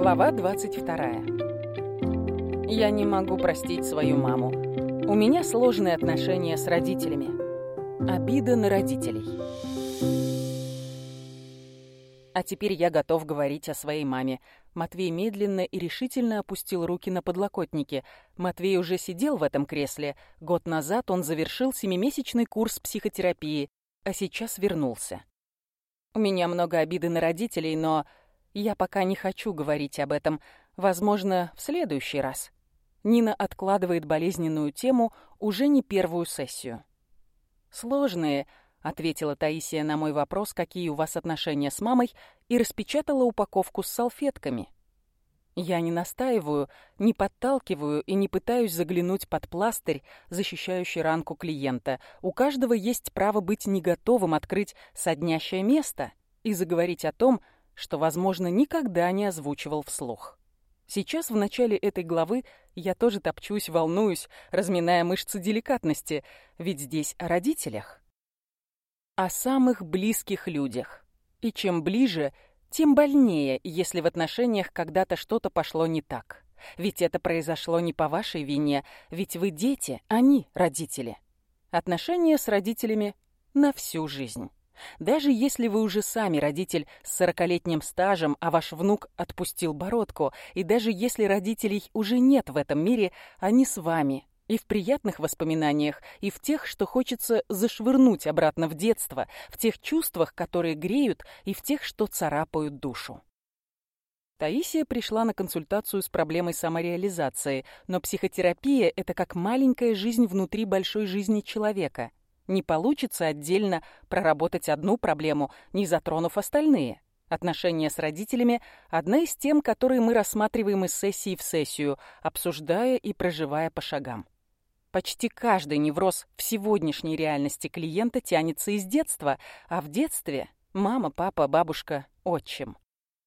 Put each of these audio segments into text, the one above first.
Глава 22. Я не могу простить свою маму. У меня сложные отношения с родителями. Обида на родителей. А теперь я готов говорить о своей маме. Матвей медленно и решительно опустил руки на подлокотники. Матвей уже сидел в этом кресле. Год назад он завершил семимесячный курс психотерапии, а сейчас вернулся. У меня много обиды на родителей, но я пока не хочу говорить об этом. Возможно, в следующий раз. Нина откладывает болезненную тему уже не первую сессию. «Сложные», — ответила Таисия на мой вопрос, какие у вас отношения с мамой, и распечатала упаковку с салфетками. Я не настаиваю, не подталкиваю и не пытаюсь заглянуть под пластырь, защищающий ранку клиента. У каждого есть право быть не готовым открыть соднящее место и заговорить о том, что, возможно, никогда не озвучивал вслух. Сейчас, в начале этой главы, я тоже топчусь, волнуюсь, разминая мышцы деликатности, ведь здесь о родителях. О самых близких людях. И чем ближе, тем больнее, если в отношениях когда-то что-то пошло не так. Ведь это произошло не по вашей вине, ведь вы дети, они родители. Отношения с родителями на всю жизнь. Даже если вы уже сами родитель с сорокалетним стажем, а ваш внук отпустил бородку, и даже если родителей уже нет в этом мире, они с вами, и в приятных воспоминаниях, и в тех, что хочется зашвырнуть обратно в детство, в тех чувствах, которые греют, и в тех, что царапают душу. Таисия пришла на консультацию с проблемой самореализации, но психотерапия – это как маленькая жизнь внутри большой жизни человека – не получится отдельно проработать одну проблему, не затронув остальные. Отношения с родителями – одна из тем, которые мы рассматриваем из сессии в сессию, обсуждая и проживая по шагам. Почти каждый невроз в сегодняшней реальности клиента тянется из детства, а в детстве – мама, папа, бабушка, отчим.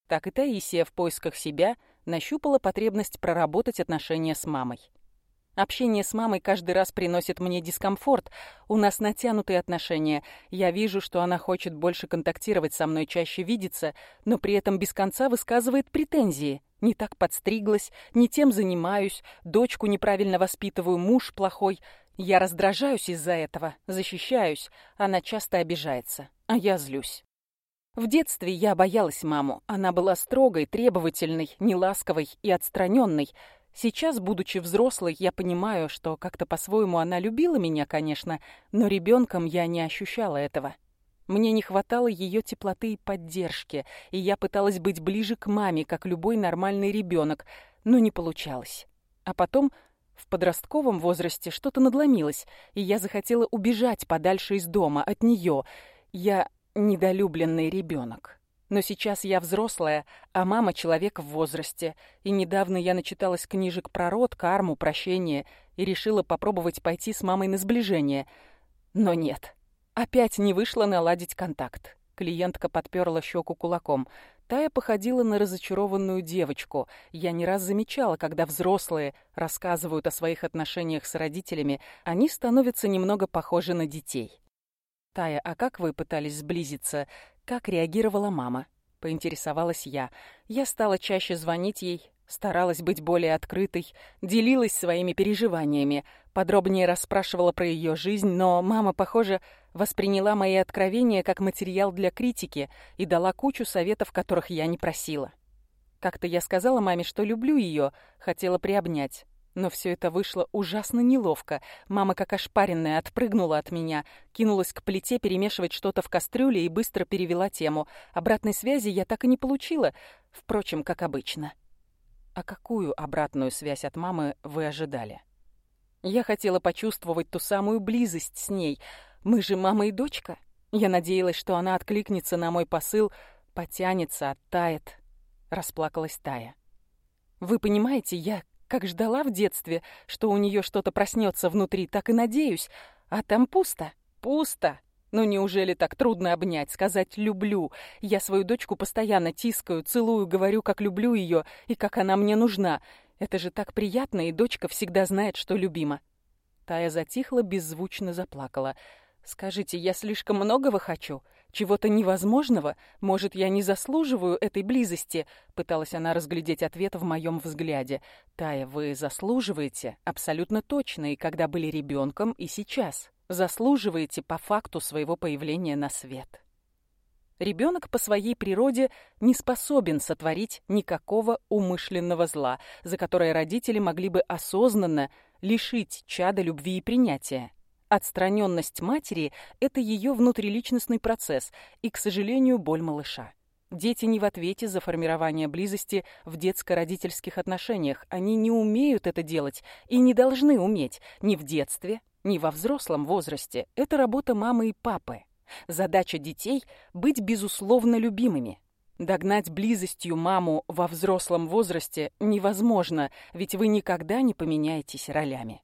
Так и Таисия в поисках себя нащупала потребность проработать отношения с мамой. Общение с мамой каждый раз приносит мне дискомфорт. У нас натянутые отношения. Я вижу, что она хочет больше контактировать со мной, чаще видеться, но при этом без конца высказывает претензии. Не так подстриглась, не тем занимаюсь, дочку неправильно воспитываю, муж плохой. Я раздражаюсь из-за этого, защищаюсь. Она часто обижается, а я злюсь. В детстве я боялась маму. Она была строгой, требовательной, неласковой и отстраненной. Сейчас, будучи взрослой, я понимаю, что как-то по-своему она любила меня, конечно, но ребенком я не ощущала этого. Мне не хватало ее теплоты и поддержки, и я пыталась быть ближе к маме, как любой нормальный ребенок, но не получалось. А потом в подростковом возрасте что-то надломилось, и я захотела убежать подальше из дома, от нее. Я недолюбленный ребенок. Но сейчас я взрослая, а мама человек в возрасте. И недавно я начиталась книжек про род, карму, прощение и решила попробовать пойти с мамой на сближение. Но нет. Опять не вышло наладить контакт. Клиентка подперла щеку кулаком. Тая походила на разочарованную девочку. Я не раз замечала, когда взрослые рассказывают о своих отношениях с родителями, они становятся немного похожи на детей. «Тая, а как вы пытались сблизиться? Как реагировала мама? Поинтересовалась я. Я стала чаще звонить ей, старалась быть более открытой, делилась своими переживаниями, подробнее расспрашивала про ее жизнь, но мама, похоже, восприняла мои откровения как материал для критики и дала кучу советов, которых я не просила. Как-то я сказала маме, что люблю ее, хотела приобнять. Но все это вышло ужасно неловко. Мама, как ошпаренная, отпрыгнула от меня, кинулась к плите перемешивать что-то в кастрюле и быстро перевела тему. Обратной связи я так и не получила, впрочем, как обычно. А какую обратную связь от мамы вы ожидали? Я хотела почувствовать ту самую близость с ней. Мы же мама и дочка. Я надеялась, что она откликнется на мой посыл, потянется, оттает. Расплакалась Тая. Вы понимаете, я как ждала в детстве, что у нее что-то проснется внутри, так и надеюсь. А там пусто. Пусто. Ну неужели так трудно обнять, сказать «люблю»? Я свою дочку постоянно тискаю, целую, говорю, как люблю ее и как она мне нужна. Это же так приятно, и дочка всегда знает, что любима. Тая затихла, беззвучно заплакала. «Скажите, я слишком многого хочу? Чего-то невозможного? Может, я не заслуживаю этой близости?» Пыталась она разглядеть ответ в моем взгляде. «Тая, вы заслуживаете абсолютно точно, и когда были ребенком, и сейчас. Заслуживаете по факту своего появления на свет». Ребенок по своей природе не способен сотворить никакого умышленного зла, за которое родители могли бы осознанно лишить чада любви и принятия. Отстраненность матери – это ее внутриличностный процесс и, к сожалению, боль малыша. Дети не в ответе за формирование близости в детско-родительских отношениях. Они не умеют это делать и не должны уметь ни в детстве, ни во взрослом возрасте. Это работа мамы и папы. Задача детей – быть безусловно любимыми. Догнать близостью маму во взрослом возрасте невозможно, ведь вы никогда не поменяетесь ролями.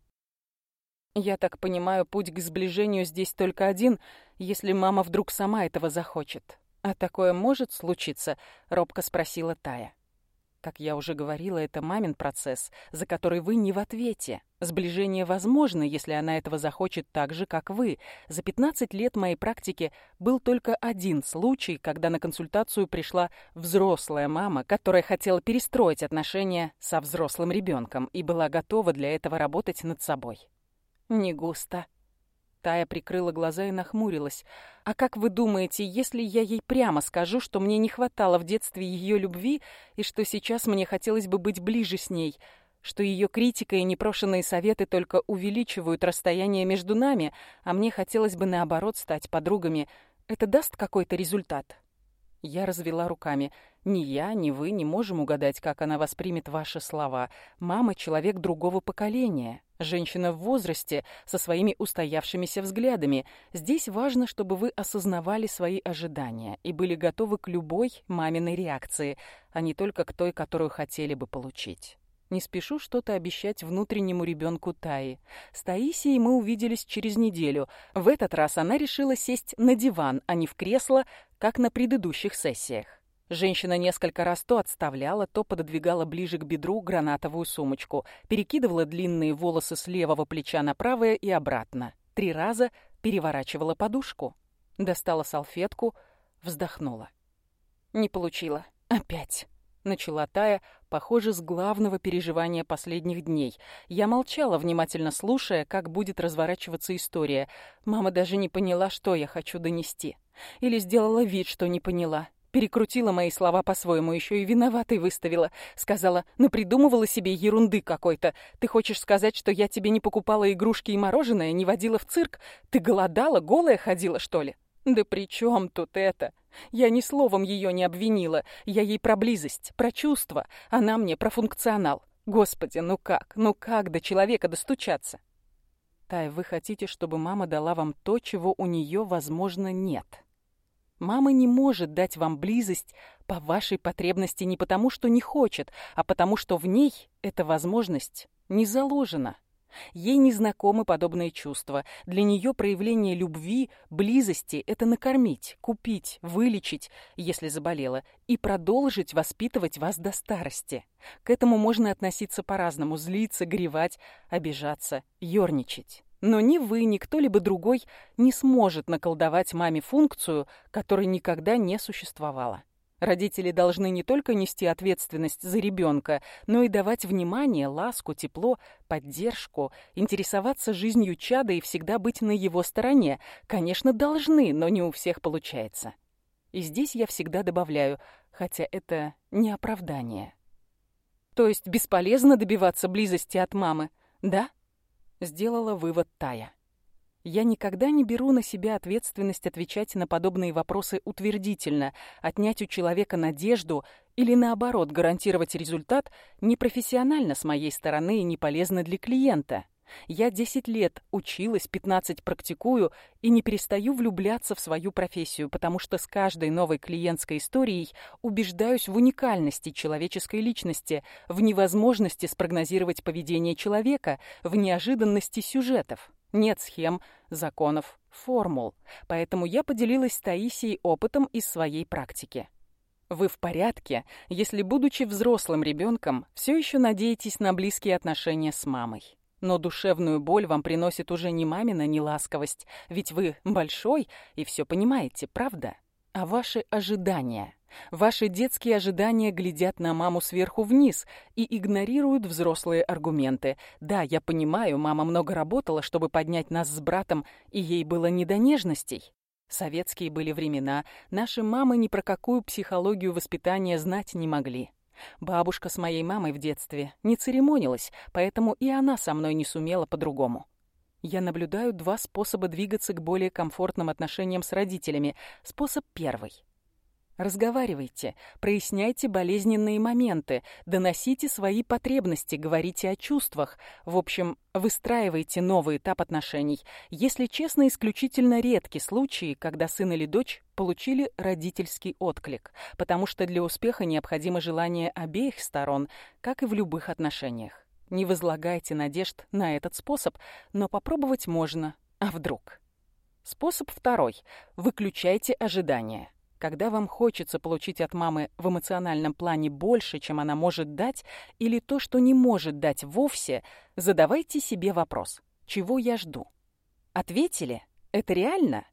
Я так понимаю, путь к сближению здесь только один, если мама вдруг сама этого захочет. А такое может случиться? Робко спросила Тая. Как я уже говорила, это мамин процесс, за который вы не в ответе. Сближение возможно, если она этого захочет так же, как вы. За 15 лет моей практики был только один случай, когда на консультацию пришла взрослая мама, которая хотела перестроить отношения со взрослым ребенком и была готова для этого работать над собой. Не густо. Тая прикрыла глаза и нахмурилась. «А как вы думаете, если я ей прямо скажу, что мне не хватало в детстве ее любви и что сейчас мне хотелось бы быть ближе с ней, что ее критика и непрошенные советы только увеличивают расстояние между нами, а мне хотелось бы, наоборот, стать подругами, это даст какой-то результат?» Я развела руками. Ни я, ни вы не можем угадать, как она воспримет ваши слова. Мама — человек другого поколения. Женщина в возрасте, со своими устоявшимися взглядами. Здесь важно, чтобы вы осознавали свои ожидания и были готовы к любой маминой реакции, а не только к той, которую хотели бы получить. Не спешу что-то обещать внутреннему ребенку Таи. С Таисией мы увиделись через неделю. В этот раз она решила сесть на диван, а не в кресло, как на предыдущих сессиях. Женщина несколько раз то отставляла, то пододвигала ближе к бедру гранатовую сумочку, перекидывала длинные волосы с левого плеча на правое и обратно. Три раза переворачивала подушку. Достала салфетку, вздохнула. Не получила. Опять начала Тая, похоже, с главного переживания последних дней. Я молчала, внимательно слушая, как будет разворачиваться история. Мама даже не поняла, что я хочу донести. Или сделала вид, что не поняла. Перекрутила мои слова по-своему, еще и виноватой выставила. Сказала, ну придумывала себе ерунды какой-то. Ты хочешь сказать, что я тебе не покупала игрушки и мороженое, не водила в цирк? Ты голодала, голая ходила, что ли? Да при чем тут это? Я ни словом ее не обвинила. Я ей про близость, про чувства. Она мне про функционал. Господи, ну как? Ну как до человека достучаться? Тай, вы хотите, чтобы мама дала вам то, чего у нее, возможно, нет. Мама не может дать вам близость по вашей потребности не потому, что не хочет, а потому, что в ней эта возможность не заложена. Ей незнакомы подобные чувства. Для нее проявление любви, близости — это накормить, купить, вылечить, если заболела, и продолжить воспитывать вас до старости. К этому можно относиться по-разному — злиться, горевать, обижаться, ерничать. Но ни вы, ни кто-либо другой не сможет наколдовать маме функцию, которой никогда не существовало. Родители должны не только нести ответственность за ребенка, но и давать внимание, ласку, тепло, поддержку, интересоваться жизнью чада и всегда быть на его стороне. Конечно, должны, но не у всех получается. И здесь я всегда добавляю, хотя это не оправдание. То есть бесполезно добиваться близости от мамы, да? Сделала вывод Тая. Я никогда не беру на себя ответственность отвечать на подобные вопросы утвердительно, отнять у человека надежду или, наоборот, гарантировать результат непрофессионально с моей стороны и не полезно для клиента. Я 10 лет училась, 15 практикую и не перестаю влюбляться в свою профессию, потому что с каждой новой клиентской историей убеждаюсь в уникальности человеческой личности, в невозможности спрогнозировать поведение человека, в неожиданности сюжетов. Нет схем, законов, формул. Поэтому я поделилась с Таисией опытом из своей практики. Вы в порядке, если, будучи взрослым ребенком, все еще надеетесь на близкие отношения с мамой. Но душевную боль вам приносит уже не мамина неласковость, ведь вы большой и все понимаете, правда? А ваши ожидания. Ваши детские ожидания глядят на маму сверху вниз и игнорируют взрослые аргументы. Да, я понимаю, мама много работала, чтобы поднять нас с братом, и ей было не до нежностей. Советские были времена, наши мамы ни про какую психологию воспитания знать не могли. Бабушка с моей мамой в детстве не церемонилась, поэтому и она со мной не сумела по-другому. Я наблюдаю два способа двигаться к более комфортным отношениям с родителями. Способ первый — Разговаривайте, проясняйте болезненные моменты, доносите свои потребности, говорите о чувствах. В общем, выстраивайте новый этап отношений. Если честно, исключительно редки случаи, когда сын или дочь получили родительский отклик, потому что для успеха необходимо желание обеих сторон, как и в любых отношениях. Не возлагайте надежд на этот способ, но попробовать можно. А вдруг? Способ второй. Выключайте ожидания. Когда вам хочется получить от мамы в эмоциональном плане больше, чем она может дать, или то, что не может дать вовсе, задавайте себе вопрос «Чего я жду?» Ответили? Это реально?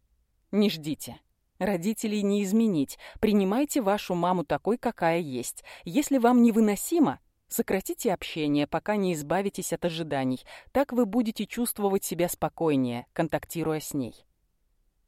Не ждите. Родителей не изменить. Принимайте вашу маму такой, какая есть. Если вам невыносимо, сократите общение, пока не избавитесь от ожиданий. Так вы будете чувствовать себя спокойнее, контактируя с ней.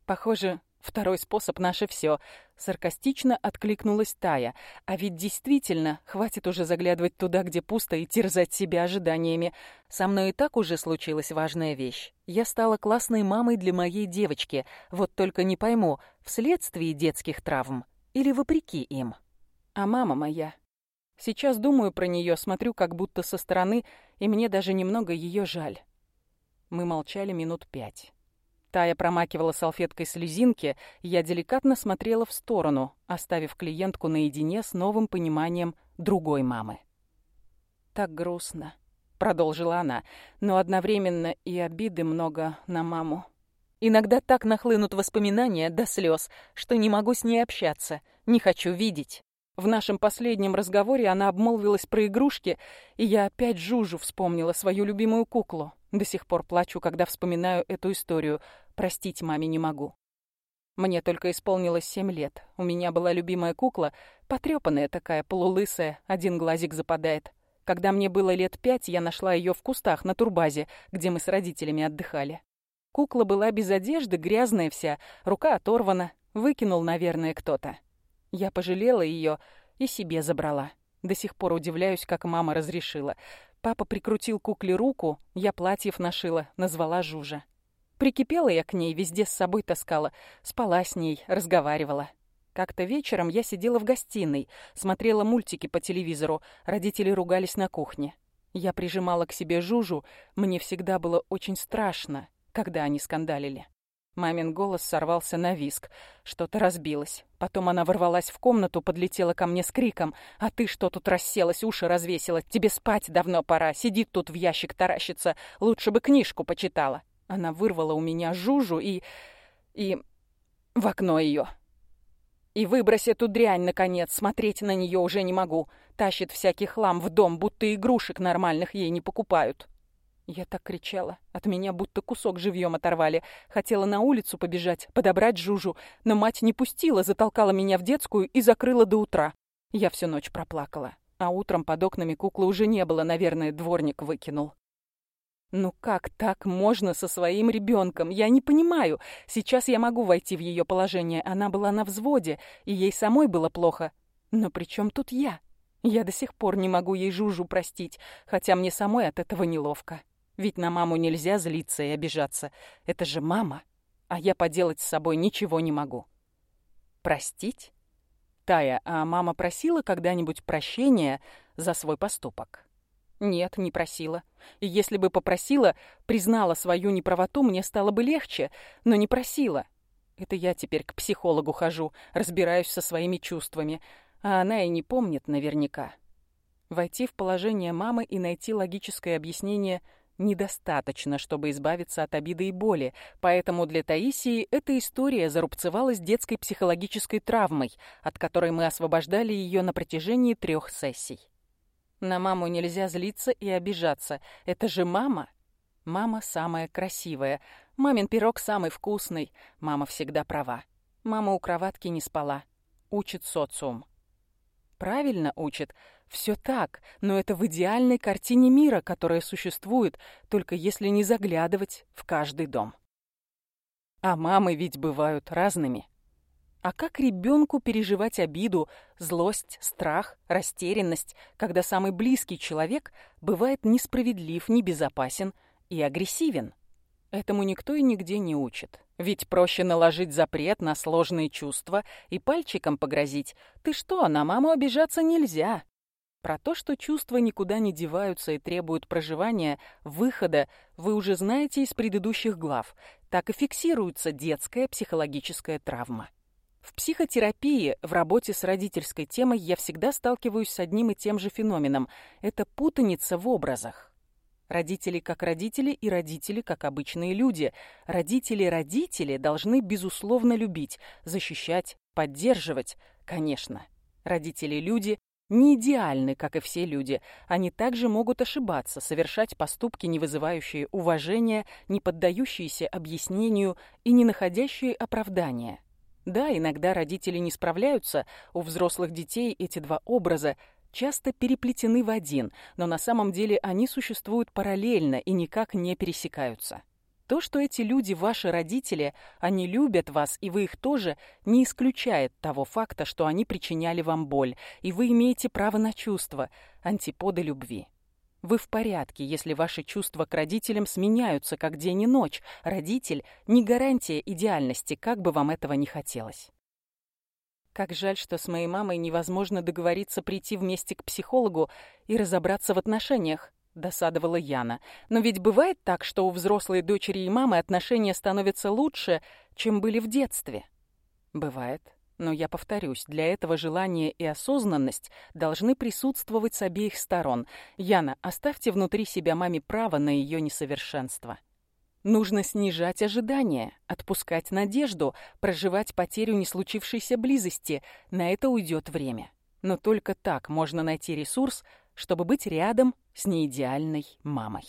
Похоже, Второй способ — наше все. Саркастично откликнулась Тая. А ведь действительно, хватит уже заглядывать туда, где пусто, и терзать себя ожиданиями. Со мной и так уже случилась важная вещь. Я стала классной мамой для моей девочки. Вот только не пойму, вследствие детских травм или вопреки им. А мама моя... Сейчас думаю про нее, смотрю как будто со стороны, и мне даже немного ее жаль. Мы молчали минут пять. Тая промакивала салфеткой слезинки, я деликатно смотрела в сторону, оставив клиентку наедине с новым пониманием другой мамы. «Так грустно», — продолжила она, «но одновременно и обиды много на маму. Иногда так нахлынут воспоминания до слез, что не могу с ней общаться, не хочу видеть». В нашем последнем разговоре она обмолвилась про игрушки, и я опять Жужу вспомнила, свою любимую куклу. До сих пор плачу, когда вспоминаю эту историю. Простить маме не могу. Мне только исполнилось семь лет. У меня была любимая кукла, потрепанная такая, полулысая, один глазик западает. Когда мне было лет пять, я нашла ее в кустах на турбазе, где мы с родителями отдыхали. Кукла была без одежды, грязная вся, рука оторвана. Выкинул, наверное, кто-то. Я пожалела ее и себе забрала. До сих пор удивляюсь, как мама разрешила. Папа прикрутил кукле руку, я платьев нашила, назвала Жужа. Прикипела я к ней, везде с собой таскала, спала с ней, разговаривала. Как-то вечером я сидела в гостиной, смотрела мультики по телевизору, родители ругались на кухне. Я прижимала к себе Жужу, мне всегда было очень страшно, когда они скандалили. Мамин голос сорвался на виск. Что-то разбилось. Потом она ворвалась в комнату, подлетела ко мне с криком. «А ты что тут расселась, уши развесила? Тебе спать давно пора. Сидит тут в ящик таращится. Лучше бы книжку почитала». Она вырвала у меня жужу и... и... в окно ее. И выбрось эту дрянь, наконец, смотреть на нее уже не могу. Тащит всякий хлам в дом, будто игрушек нормальных ей не покупают. Я так кричала. От меня будто кусок живьем оторвали. Хотела на улицу побежать, подобрать Жужу, но мать не пустила, затолкала меня в детскую и закрыла до утра. Я всю ночь проплакала. А утром под окнами куклы уже не было, наверное, дворник выкинул. Ну как так можно со своим ребенком? Я не понимаю. Сейчас я могу войти в ее положение. Она была на взводе, и ей самой было плохо. Но при чем тут я? Я до сих пор не могу ей Жужу простить, хотя мне самой от этого неловко. Ведь на маму нельзя злиться и обижаться. Это же мама. А я поделать с собой ничего не могу. Простить? Тая, а мама просила когда-нибудь прощения за свой поступок? Нет, не просила. И если бы попросила, признала свою неправоту, мне стало бы легче, но не просила. Это я теперь к психологу хожу, разбираюсь со своими чувствами, а она и не помнит наверняка. Войти в положение мамы и найти логическое объяснение – недостаточно, чтобы избавиться от обиды и боли, поэтому для Таисии эта история зарубцевалась детской психологической травмой, от которой мы освобождали ее на протяжении трех сессий. На маму нельзя злиться и обижаться. Это же мама. Мама самая красивая. Мамин пирог самый вкусный. Мама всегда права. Мама у кроватки не спала. Учит социум. Правильно учит. Все так, но это в идеальной картине мира, которая существует, только если не заглядывать в каждый дом. А мамы ведь бывают разными. А как ребенку переживать обиду, злость, страх, растерянность, когда самый близкий человек бывает несправедлив, небезопасен, и агрессивен. Этому никто и нигде не учит. Ведь проще наложить запрет на сложные чувства и пальчиком погрозить. Ты что, на маму обижаться нельзя. Про то, что чувства никуда не деваются и требуют проживания, выхода, вы уже знаете из предыдущих глав. Так и фиксируется детская психологическая травма. В психотерапии, в работе с родительской темой я всегда сталкиваюсь с одним и тем же феноменом. Это путаница в образах. Родители как родители и родители как обычные люди. Родители-родители должны, безусловно, любить, защищать, поддерживать. Конечно, родители-люди не идеальны, как и все люди. Они также могут ошибаться, совершать поступки, не вызывающие уважения, не поддающиеся объяснению и не находящие оправдания. Да, иногда родители не справляются, у взрослых детей эти два образа часто переплетены в один, но на самом деле они существуют параллельно и никак не пересекаются. То, что эти люди ваши родители, они любят вас, и вы их тоже, не исключает того факта, что они причиняли вам боль, и вы имеете право на чувства, антиподы любви. Вы в порядке, если ваши чувства к родителям сменяются как день и ночь. Родитель – не гарантия идеальности, как бы вам этого не хотелось. Как жаль, что с моей мамой невозможно договориться прийти вместе к психологу и разобраться в отношениях, досадовала Яна. Но ведь бывает так, что у взрослой дочери и мамы отношения становятся лучше, чем были в детстве. Бывает. Но я повторюсь, для этого желание и осознанность должны присутствовать с обеих сторон. Яна, оставьте внутри себя маме право на ее несовершенство. Нужно снижать ожидания, отпускать надежду, проживать потерю не случившейся близости. На это уйдет время. Но только так можно найти ресурс, чтобы быть рядом с неидеальной мамой.